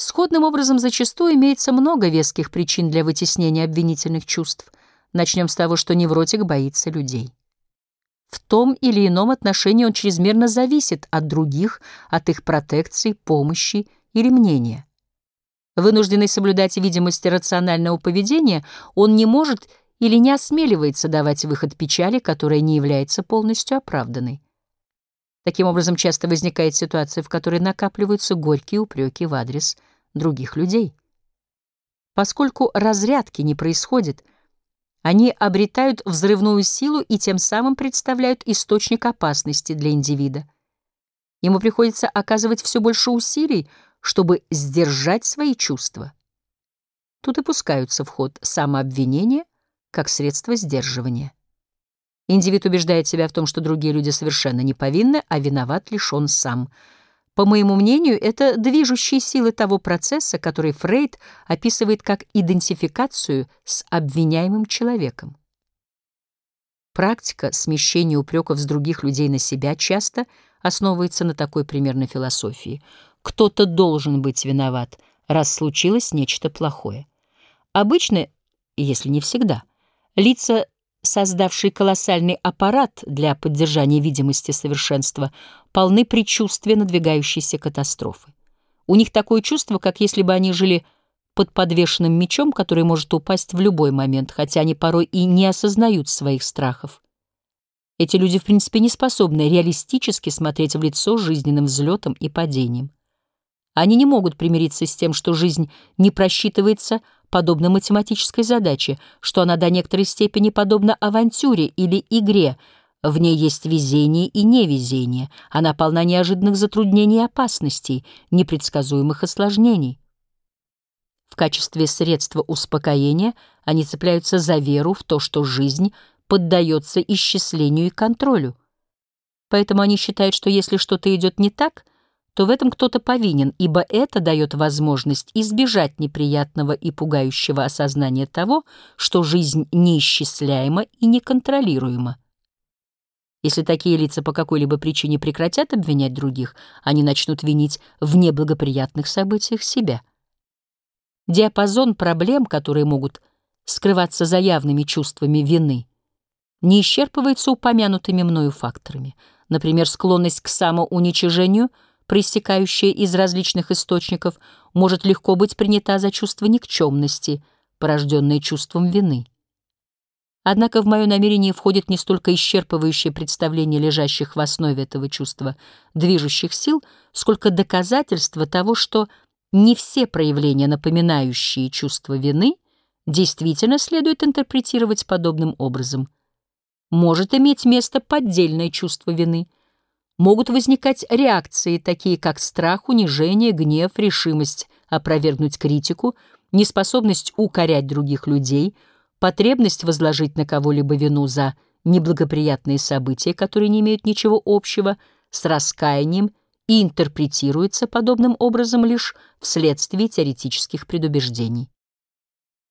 Сходным образом зачастую имеется много веских причин для вытеснения обвинительных чувств. Начнем с того, что невротик боится людей. В том или ином отношении он чрезмерно зависит от других, от их протекции, помощи или мнения. Вынужденный соблюдать видимость рационального поведения, он не может или не осмеливается давать выход печали, которая не является полностью оправданной. Таким образом, часто возникает ситуация, в которой накапливаются горькие упреки в адрес других людей. Поскольку разрядки не происходит, они обретают взрывную силу и тем самым представляют источник опасности для индивида. Ему приходится оказывать все больше усилий, чтобы сдержать свои чувства. Тут и пускаются в ход самообвинения как средство сдерживания. Индивид убеждает себя в том, что другие люди совершенно не повинны, а виноват лишь он сам. По моему мнению, это движущие силы того процесса, который Фрейд описывает как идентификацию с обвиняемым человеком. Практика смещения упреков с других людей на себя часто основывается на такой примерной философии. Кто-то должен быть виноват, раз случилось нечто плохое. Обычно, если не всегда, лица, создавшие колоссальный аппарат для поддержания видимости совершенства, полны предчувствия надвигающейся катастрофы. У них такое чувство, как если бы они жили под подвешенным мечом, который может упасть в любой момент, хотя они порой и не осознают своих страхов. Эти люди, в принципе, не способны реалистически смотреть в лицо жизненным взлетом и падением. Они не могут примириться с тем, что жизнь не просчитывается подобно математической задаче, что она до некоторой степени подобна авантюре или игре, в ней есть везение и невезение, она полна неожиданных затруднений и опасностей, непредсказуемых осложнений. В качестве средства успокоения они цепляются за веру в то, что жизнь поддается исчислению и контролю. Поэтому они считают, что если что-то идет не так, то в этом кто-то повинен, ибо это дает возможность избежать неприятного и пугающего осознания того, что жизнь неисчисляема и неконтролируема. Если такие лица по какой-либо причине прекратят обвинять других, они начнут винить в неблагоприятных событиях себя. Диапазон проблем, которые могут скрываться за явными чувствами вины, не исчерпывается упомянутыми мною факторами. Например, склонность к самоуничижению, проистекающая из различных источников, может легко быть принята за чувство никчемности, порожденное чувством вины. Однако в мое намерение входит не столько исчерпывающее представление лежащих в основе этого чувства движущих сил, сколько доказательство того, что не все проявления, напоминающие чувство вины, действительно следует интерпретировать подобным образом. Может иметь место поддельное чувство вины. Могут возникать реакции, такие как страх, унижение, гнев, решимость опровергнуть критику, неспособность укорять других людей, потребность возложить на кого-либо вину за неблагоприятные события, которые не имеют ничего общего с раскаянием и интерпретируется подобным образом лишь вследствие теоретических предубеждений.